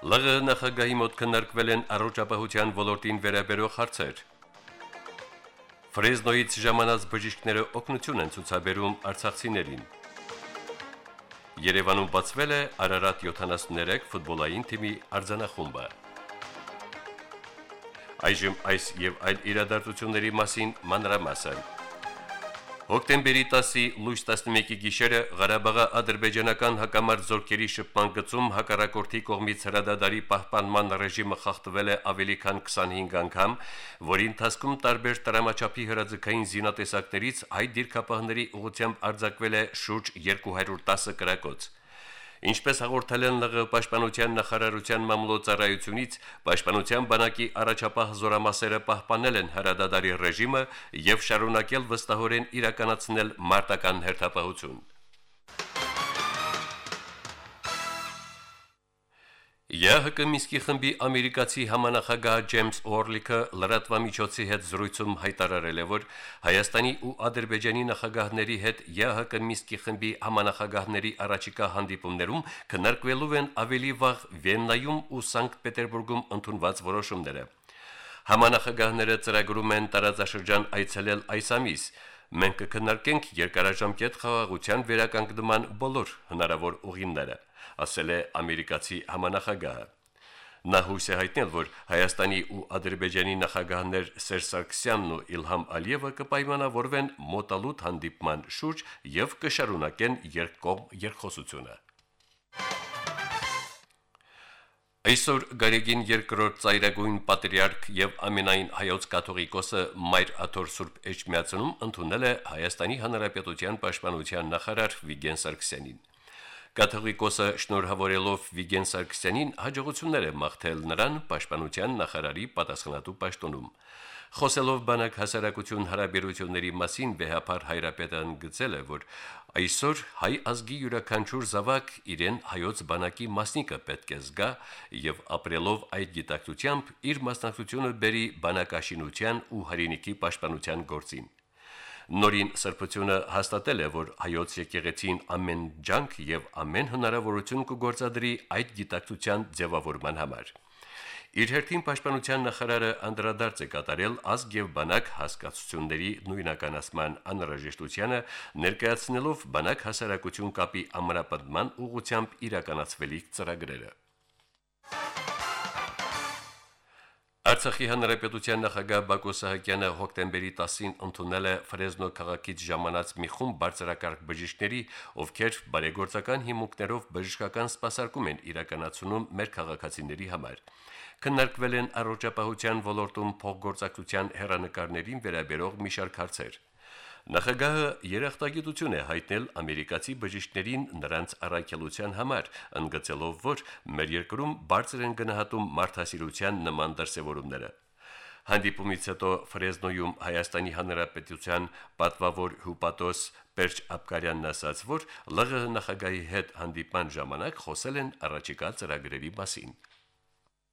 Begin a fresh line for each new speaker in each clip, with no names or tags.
ԼՂ նախագահի մոտ քննարկվել են առողջապահության ոլորտին վերաբերող հարցեր։ Ֆրեզնոյից ժամանած բժիշկները օգնություն են ցուցաբերում արցախցիներին։ Երևանում բացվել է Արարատ 73 ֆուտբոլային թիմի արձանախումբը։ Այժմ այս եւ այլ իրադարձությունների մասին մանրամասն։ Հոկտեմբերի 10-ի լույս 11-ի գիշերը Ղարաբաղի ադրբեջանական հակամարտ զորքերի շփման գծում հակառակորդի կողմից հրադադարի պահպանման ռեժիմը խախտվել է ավելի քան 25 անգամ, որի ընթացքում տարբեր տրամաչափի հրաձգային զինատեսակներից հայ դիրքապահների ուղությամբ արձակվել է շուրջ 210 կրակոց։ Ինչպես հաղորդել են ԼՂ պաշտպանության նախարարության մամլոյցարայությունից, պաշտպանության բանակի առաջապահ զորամասերը պահպանել են հրադադարի ռեժիմը եւ շարունակել վստահորեն իրականացնել մարտական հերթապահություն։ ԵՀԿ Միսկի խմբի ամերիկացի համանախագահ Ջեյմս Օրլիքը լրատվամիջոցի հետ զրույցում հայտարարել է, որ Հայաստանի ու Ադրբեջանի նախագահների հետ ԵՀԿ Միսկի խմբի համանախագահների առաջիկա հանդիպումներում քննարկվելու են ավելի վաղ Վիեննայում ու Սանկտ Պետերբուրգում ընդունված որոշումները։ Համանախագահները ծրագրում են տարածաշրջան այցելել այս ամիս։ Մենք կքննարկենք երկարաժամկետ խաղաղության վերականգնման բոլոր հնարավոր ուղիները ասել է ամերիկացի համանախագահը։ Նա հույս է հայտնել, որ Հայաստանի ու Ադրբեջանի նախագահներ Սերժ Սարգսյանն ու Իլհամ Ալիևը կպայմանավորվեն մոտալուտ հանդիպման շուրջ եւ կշարունակեն երկկողմ երկխոսությունը։ Այսօր Գարեգին երկրորդ ծայրագույն պատրիարք եւ ամենայն հայոց կաթողիկոսը Մայր Աթոր Սուրբ Էջմիածնում ընդունել է Հայաստանի Հանրապետության պաշտպանության նախարար Վիգեն Սարգսյանին։ Կաթողիկոսը շնորհավորելով Վիգեն Սարգսյանին հաջողություններ է մաղթել նրան պաշտպանության նախարարի պատասխանատու պաշտոնում։ Խոսելով բանակ հասարակություն հարաբերությունների մասին վեհապար հայրապետան գծել է, որ այսօր հայ ազգի յուրաքանչյուր զավակ իրեն հայոց բանակի մասնիկը պետք է զգա եւ ապրելով այդ գիտակցությամբ իր մասնակցությունը բերի բանակաշինության ու հայրենիքի պաշտպանության գործին։ Նորին սրբությունը հաստատել է, որ հայոց եկեղեցին ամեն ջանք եւ ամեն հնարավորություն կգործադրի այդ գիտակցության ձևավորման համար։ Իր հերթին պաշտպանության նախարարը անդրադարձ է կատարել ազգ եւ բանակ հասկացությունների նույնականացման անհրաժեշտությանը, ներկայացնելով բանակ հասարակություն կապի ամրապնդման ուղղությամբ իրականացվելիք ծրագրերը։ Արցախի հանրապետության նախագահ Բակո Սահակյանը հոկտեմբերի 10-ին ընդունել է Ֆրեզնո քաղաքից ժամանած մի խումբ բարձրակարգ բժիշկների, ովքեր բարեգործական հիմունքներով բժշկական սպասարկում են իրականացնում մեր քաղաքացիների համար։ Քննարկվել են առողջապահության ոլորտում փոխգործակցության հերանեկարներին վերաբերող մի շարք հարցեր։ Նախագահը երախտագիտություն է հայտնել ամերիկացի բժիշկներին նրանց առաքելության համար, ընդգծելով, որ մեր երկրում բարձր են գնահատում մարդասիրության նման դրսևորումները։ Հանդիպումից հետո Ֆրեզնոյում Հայաստանի Հանրապետության պատվավոր հյուպատոս Պերճ Աբկարյանն ասաց, որ ԼՂՀ նախագահի հետ հանդիպման ժամանակ խոսել են առաջիկա ծրագրերի մասին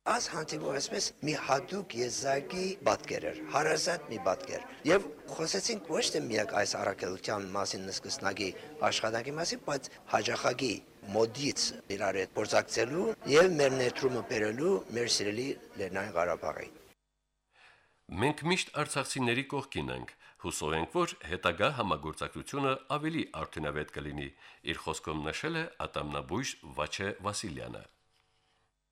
աս հանդիպում այսպես մի հատուկ եզակի պատկեր էր, հարազատ մի պատկեր։ Եվ խոսեցինք ոչ թե միակ այս առաքելության մասին նսկսնագի աշխատանքի մասին, բայց հաջախագի մոդից իրար հետ փորձակցելու եւ մեր ներդրումը բերելու մեր սիրելի Լեռնային Ղարաբաղի։
Մենք միշտ արցախցիների կողքին ենք, հուսով ենք, որ հետագա համագործակցությունը ավելի արդյունավետ կլինի, իր խոսքում նշել է Ատամնաբույժ Վաչե Վասիլյանը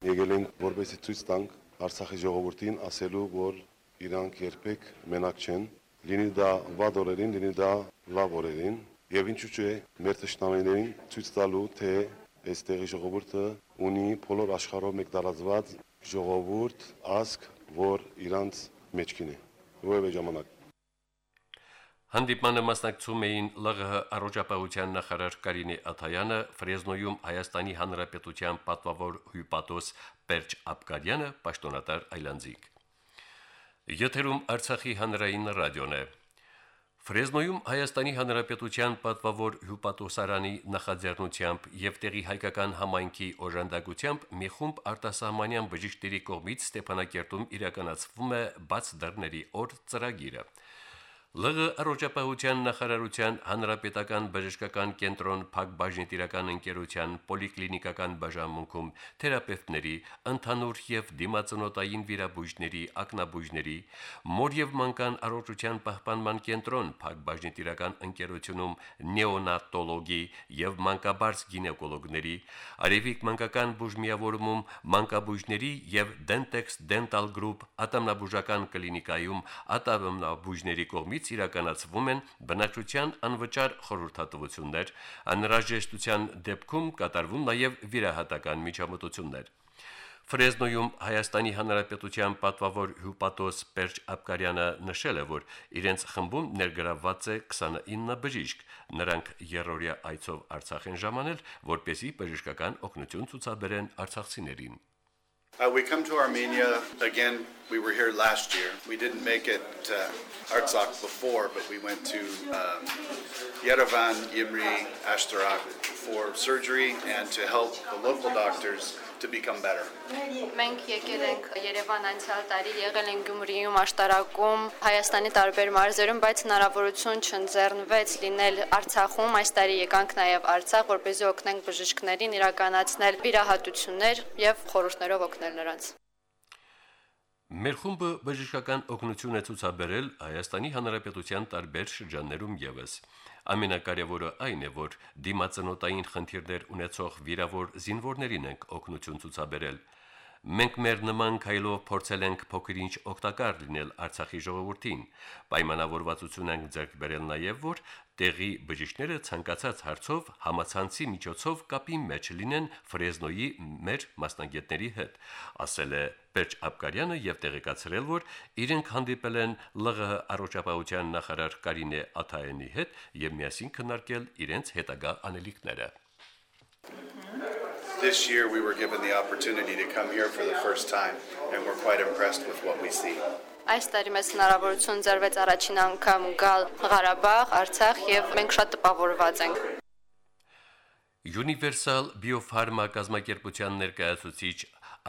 եկել են որպեսի ցույց տանք Արցախի ժողովրդին ասելու, որ իրանք երբեք մենակ չեն, լինի դա վատ օրերին, լինի դա լավ օրերին, եւ ինչու՞ չէ մեր ճշտամիներին ցույց տալու, թե այստեղի ժողովուրդը ունի բոլոր աշխարհով մեկ տարածված ժողովուրդ, ազգ, որ իրանց մեջքին է։ Որևէ ժամանակ
Հանդիպմանը մասնակցում էին ԼՂՀ առողջապահության նախարար Կարինե Աթայանը, Ֆրեզնոյում Հայաստանի Հանրապետության պատվավոր հյուպատոս Պերճ Աբկարյանը, պաշտոնատար Այլանդզիկ։ Եթերում Արցախի հանրային ռադիոն է։ Ֆրեզնոյում Հայաստանի Հանրապետության պատվավոր հյուպատոսարանի նախաձեռնությամբ եւ տեղի հայկական համայնքի օժանդակությամբ մի խումբ արտասահմանյան բժիշկների կողմից Ստեփանակերտում իրականացվում է բաց դռների օր ծրագիրը։ ԼՂ առողջապահության նախարարության հանրապետական բժշկական կենտրոն Փակ բաժնետիրական ընկերության պոլիկլինիկական բաժանմունքում թերապևտների, ընդհանուր եւ դիմացնոտային վիրաբույժների, ակնաբույժների, մոր եւ մանկան առողջության պահպանման կենտրոն Փակ բաժնետիրական ընկերությունում նեոնատոլոգի եւ մանկաբարձ գինեկոլոգների, արևիկ մանկական բուժմիավորումում մանկաբույժների եւ Dentex Dental Group ատամնաբուժական կլինիկայում ատամնաբույժների կողմից կողմից իրականացվում են բնակչության անվճար խորհրդատվություններ, անհրաժեշտության դեպքում կատարվում նաև վիրահատական միջամտություններ։ Ֆրեզնոյում Հայաստանի Հանրապետության պատվավոր հյուպատոս Պերճ Աբկարյանը նշել է, որ իրենց խմբում ներգրավված է 29 բժիշկ։ Նրանք երրորդյա այցով Արցախ են ժամանել, որպեսի բժշկական օգնություն ցուցաբերեն արցախցիներին։
Uh, we come to Armenia again. We were here last year. We didn't make it to Artsakh before, but we went to uh, Yerevan, Yimri, Ashtarak for surgery and to help the local doctors to become better.
Մենք եկել ենք Երևան անցյալ տարի, եղել ենք Գյումրիում, Աշտարակում, Հայաստանի տարբեր մարզերում, բայց հնարավորություն չընձեռնվեց լինել Արցախում։ Այս տարի եկանք նաև Արցախ, որպեսզի օգնենք բժիշկներին իրականացնել վիրահատություններ եւ խորհուրդներով օգնել նրանց։
Մեր խումբը բժշկական օգնություն է ցուցաբերել Հայաստանի Հանրապետության տարբեր շրջաններում եւս։ Ամենակարևորը այն է, որ դիմացնոտային խնդիրներ ունեցող վիրավոր զինվորներին ենք օգնություն ցուցաբերել։ Մենք մեր նման քայլով փորձել ենք փոքրինչ օգտակար լինել Արցախի ժողովրդին։ Պայմանավորվածություն ենք ձեռք բերել նաև, որ տեղի բժիշկները ցանկացած հարցով համացանցի միջոցով կապի մեջ լինեն Ֆրեզնոյի մեր մասնագետների հետ, ասել է Պերճ Աբկարյանը եւ տեղեկացրել, որ իրենք հանդիպել են ԼՂՀ առողջապահության նախարար Կարինե Աթայանի հետ եւ միասին քննարկել իրենց հետագա անելիքները։
This year we were given the opportunity to come here for the first time and we're quite impressed with what we see.
Այս տարի մեզ հնարավորություն ծրվեց առաջին անգամ գալ Ղարաբաղ, Արցախ եւ մենք շատ տպավորված ենք։
Universal Biopharma կազմակերպության ներկայացուցիչ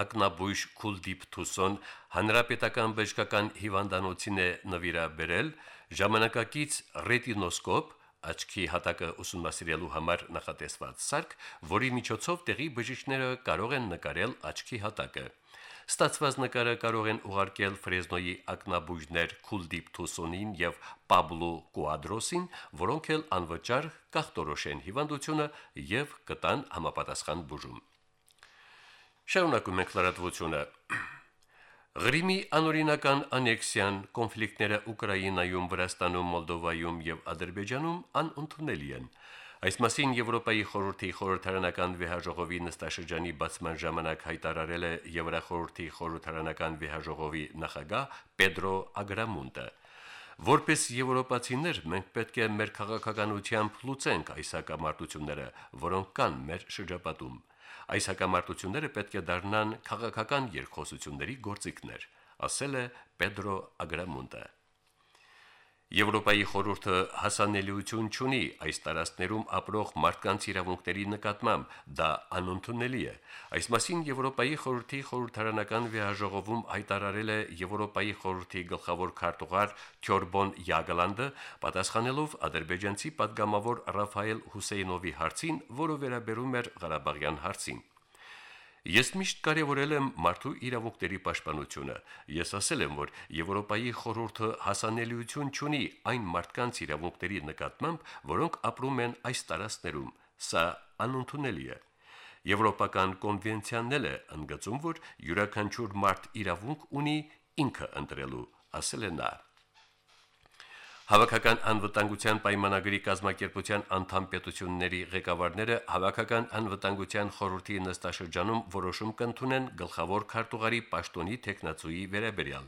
ակնաբույժ Քուլդիպ Թուսոն հանրապետական բժշկական հիվանդանոցին է նվիրաբերել ժամանակակից ռետինոսկոպ աչքի հատակը ուսումնասիրելու համար նախատեսված սարք, որի միջոցով տեղի բժիշկները կարող են նկարել աչքի հատակը։ Ստացված նկարը կարող են ուղարկել Ֆրեզնոյի ակնաբույժներ Քուլդիպ Թուսոնին եւ Պաբլո Կուադրոսին, որոնք էլ անվճար կախտորոշեն հիվանդությունը եւ կտան համապատասխան բուժում։ Շարունակում ենք լրատվությունը։ Ղրիմի անօրինական անեքսիան, կոնֆլիկտները Ուկրաինայում, Վրաստանում, Մոլդովայում եւ Ադրբեջանում անընդունելի են։ Այս մասին Եվրոպայի խորհրդի խորհրդարանական վեհաժողովի նստաշրջանի բացման ժամանակ հայտարարել է Եվրախորհրդի խորհրդարանական վեհաժողովի նախագահ Պեդրո Ագրամունդը։ Որպես եվրոպացիներ մենք պետք է մեր քաղաքականությամբ լուծենք այս հակամարտությունները, որոնք կան մեր շրջապատում։ Այս հակամարտությունները պետք է դառնան քաղաքական երկխոսությունների գործիքներ, ասել է Պեդրո Ագրամունդը։ Եվրոպայի խորհուրդը հասանելիություն չունի այս տարածքներում ապրող մարդկանց իրավունքների նկատմամբ, դա անընդունելի է։ Այս մասին Եվրոպայի խորհրդի խորհրդարանական վիայժողովում հայտարարել է Եվրոպայի խորհրդի գլխավոր քարտուղար Թյորբոն Յագլանդը, պատասխանելով ադրբեջանցի падգամավոր Ռաֆայել Հուսեյնովի հարցին, որը վերաբերում էր Ղարաբաղյան հարցին։ Ես միշտ կարևորել եմ մարդու իրավունքների պաշտպանությունը։ Ես ասել եմ, որ Եվրոպայի խորհուրդը հասանելիություն ունի այն մարդկանց իրավունքների նկատմամբ, որոնք ապրում են այս տարածքներում։ Սա անընդունելի է։ Եվրոպական կոնվենցիանն է ընդգծում, որ յուրաքանչյուր մարդ իրավունք ունի ինքը ընտրելու, ասել է նա. Հավաքական անվտանգության պայմանագրի կազմակերպության անդամ պետությունների ղեկավարները հավաքական անվտանգության խորհրդի նստաշրջանում որոշում կընդունեն գլխավոր քարտուղարի պաշտոնի տեխնացուի վերաբերյալ։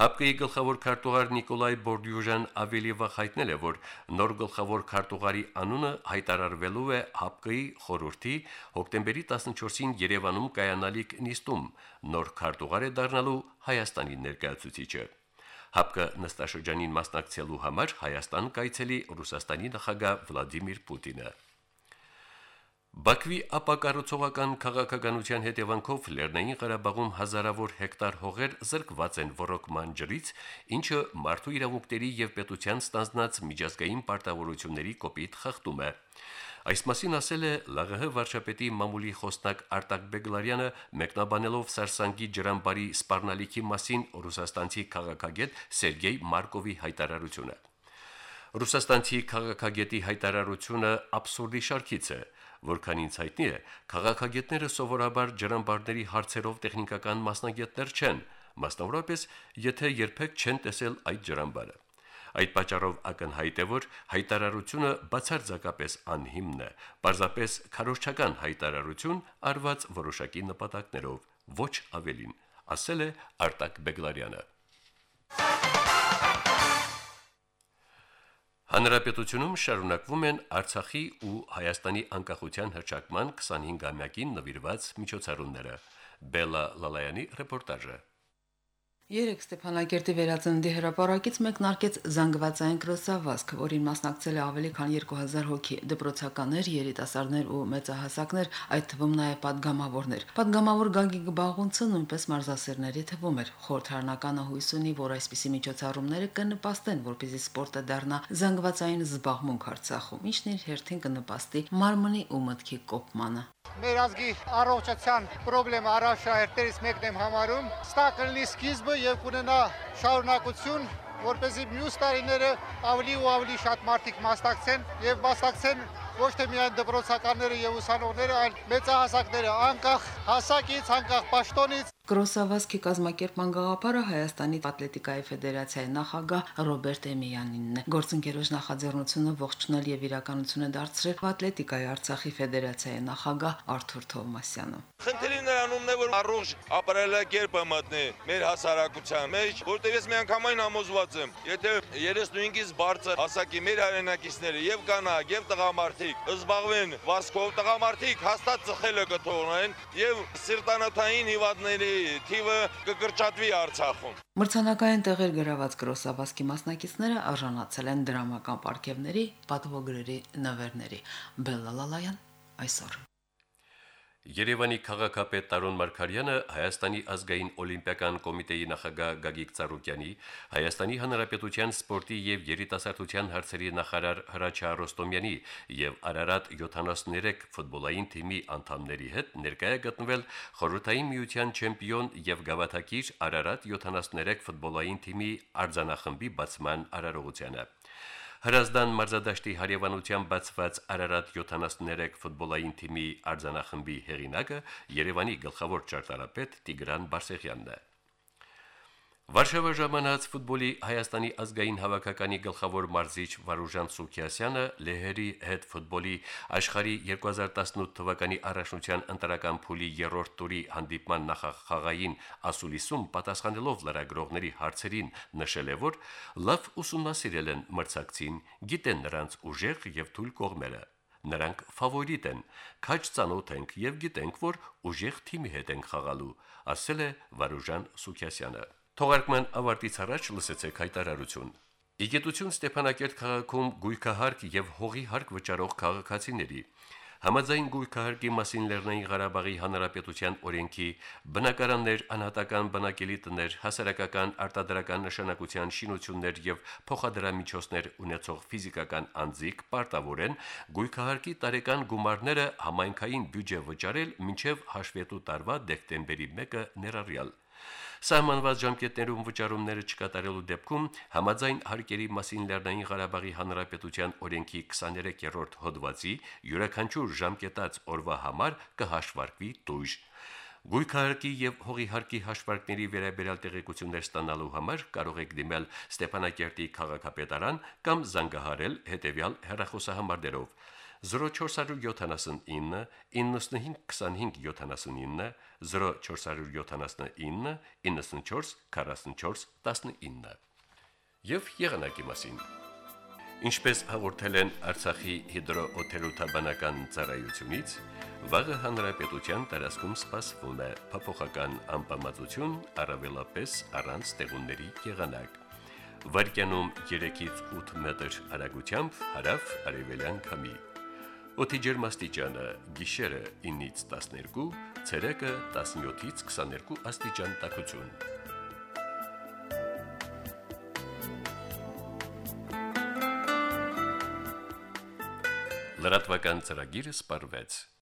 Հապկի գլխավոր քարտուղար Նիկոլայ Բորդյուժան ավելի վաղ հայտնել է, որ նոր գլխավոր քարտուղարի անունը հայտարարվելու է Հապկի խորհրդի հոկտեմբերի 14-ին Երևանում կայանալիք նիստում։ Նոր քարտուղար է դառնալու Հայաստանի ներկայացուցիչը։ Հապկը նստաշրջանին մասնակցելու համար Հայաստան կայցելի Ռուսաստանի նախագահ Վլադիմիր Պուտինը։ Բաքվի ապակառուցողական քաղաքականության հետևանքով Լեռնային Ղարաբաղում հազարավոր հեկտար հողեր զրկված են ռոռոկման ջրից, ինչը մարդու իրավունքների եւ պետության ստանձնած միջազգային պարտավորությունների կոպիտ խախտում է։ Այս մասին ասել է ԼՂՀ վարչապետի մամուլի խոսնակ Արտակ Բեգլարյանը, մեկնաբանելով Սարսանգի ջրամբարի սպառնալիքի մասին ռուսաստանցի քաղաքագետ Սերգեյ Մարկովի հայտարարությունը։ Ռուսաստանցի քաղաքագետի հայտարարությունը абսուրդի շարքից է Որքան ինձ հայտնի է, քաղաքագետները սովորաբար ջրամբարների հարցերով տեխնիկական մասնագետներ չեն, մասնավորապես եթե երբեք չեն տեսել այդ ջրամբարը։ Այդ պատճառով ակնհայտ է, որ հայտարարությունը բացարձակապես անհիմն է, պարզապես քարոշչական հայտարարություն արված որոշակի նպատակներով, ոչ ավելին, ասել է Արտակ Բեգլարյանը։ Հանրապետությունում շարունակվում են Արցախի ու Հայաստանի անկախության հռչակման 25-ամյակին նվիրված միջոցառումները։ Բելա Լալայանի ռեպորտաժը։
Երեք Ստեփանակերտի վերածնդի հրապարակից մեկնարկեց զանգվածային կրոսավազք, որին մասնակցել է ավելի քան 2000 հոգի՝ դպրոցականներ, երիտասարդներ ու մեծահասակներ, այդ թվում նաև падգամավորներ։ Падգամավոր Գագիկ Բաղունցը նույնպես մարզասերների թվում էր։ Խորհրդարանականը հույս ունի, որ այսպիսի միջոցառումները կնպաստեն, որպեսզի սպորտը դառնա զանգվածային զբաղմունք Արցախում, ինչն իր հերթին կնպաստի մարմնի ու մտքի կոպմանը։
Մեր ազգի առողջության խնդրը առաջ հերթերից մեկն եմ համարում։ Սա կլինի սկիզբը եւ կունենա շարունակություն, որպեսզի մյուս տարիները ավելի ու ավելի շատ մարդիկ մասնակցեն եւ մասնակցեն ոչ թե միայն դպրոցականները եւ ուսանողները, այլ մեծահասակները, անկախ հասակից, անկախ պաշտոնից
Կրոսավասկի կազմակերպման գաղափարը Հայաստանի Ատլետիկայի Ֆեդերացիայի նախագահ Ռոբերտ Էմիյանինն է։ Գործընկերոջ նախաձեռնությունը ողջունել եւ իրականությունը դարձրել Ատլետիկայի Արցախի Ֆեդերացիայի նախագահ Արթուր Թովմասյանը։
Խնդիրը նրանումն է, որ առողջ ապրելակերպը մտնի մեր հասարակության մեջ, որտեղ ես միանգամայն համոզված եմ, եթե 35-ից բարձր հասակի մեր հայրենակիցները եւ կանայք եւ տղամարդիկ զբաղվեն վասկով, տղամարդիկ հաստատ ծխելը կթողնեն եւ սիրտանոթային հիվանդների թիվը կկրճատվի Արցախում։
Մրցանակային տեղեր գրաված գրոսավազքի մասնակիցները արժանացել են դրամական պարգևների, պատվոգրերի, նվերների։ Բելլալալայան այսօր
Երևանի քաղաքապետ Տարոն Մարկարյանը Հայաստանի ազգային օլիմպիական կոմիտեի նախագահ Գագիկ Ծառուկյանի, Հայաստանի Հանրապետության սպորտի եւ երիտասարդության հարցերի նախարար Հրաչյա Ռոստոմյանի եւ Արարատ 73 ֆուտբոլային թիմի անդամների հետ ներկայ է գտնվել խորհրդային միության չեմպիոն եւ գավաթակիր Արարատ 73 ֆուտբոլային թիմի արձանախմբի բացման արարողությանը։ Հրազդան մարզադաշտի հարևանությամբ բացված Արարատ 73 ֆուտբոլային թիմի արձանախմբի հեղինակը Երևանի գլխավոր ճարտարապետ Տիգրան Բարսեղյանն է։ Վարշավա ժամանած ֆուտբոլի Հայաստանի ազգային հավաքականի գլխավոր մարզիչ Վարուժան Սուքիասյանը լեհերի հետ ֆուտբոլի աշխարհի 2018 թվականի առաջնության ընտրական փուլի երրորդ տուրի հանդիպման նախախաղային ասուլիսում պատասխանելով լրագրողների հարցերին նշել է, որ լավ ուսումնասիրել են մրցակցին, գիտեն նրանց ուժեղ եւ թույլ կողմերը նրանք ֆավորիտ են, քաջ ծանոթ ենք եւ գիտենք, որ ուժեղ թիմի հետ ենք խաղալու, ասել է Վարուժան Սուքիասյանը։ Թողարկման ավարտից առաջ լսեցեք հայտարարություն։ Իգետություն Ստեփանակերտ քաղաքում գույքահարկ եւ հողի հարկ վճարող քաղաքացիների Համաձայն գույքահարկի մասին Լեռնային Ղարաբաղի Հանրապետության օրենքի բնակարաններ, անհատական բնակելի տներ, հասարակական արտադրական նշանակության շինություններ եւ փոխադրամիջոցներ ունեցող ֆիզիկական անձիկ պարտավոր են գույքահարկի տարեկան գումարները համայնքային բյուջե վճարել մինչև հաշվետու տարվա դեկտեմբերի 1-ը ներառյալ։ Սահմանված ժամկետներում վճարումները չկատարելու դեպքում համաձայն հարկերի մասին Լեռնային Ղարաբաղի Հանրապետության օրենքի 23-րդ հոդվածի յուրաքանչյուր ժամկետած օրվա համար կհաշվարկվի տույժ։ Գույքահարկի եւ հողի հարկի հաշվարկների վերաբերյալ տեղեկություններ ստանալու համար կարող եք դիմել Ստեփանակերտի քաղաքապետարան կամ զանգահարել հետեւյալ հեռախոսահամարներով 0479 952579 0479 94 44 19 Եվ եղանակի մասին Ինչպես հաղորդել են Արցախի հիդրոօթերոթաբանական ծառայությունից, վաղը հանրապետության տարածքում սպասվում է փոփոխական անբավարարություն, առավելապես առանց տեղունների եղանակ։ Վարկյանում 3-ից 8 մետր հեռագությամբ հարավ արևելյան քամի։ Օդի ջերմաստիճանը՝ գիշերը 9-ից 12, ցերեկը 17-ից 22 աստիճան տաքություն։ Լրատվական ծրագիրը սպարվեց։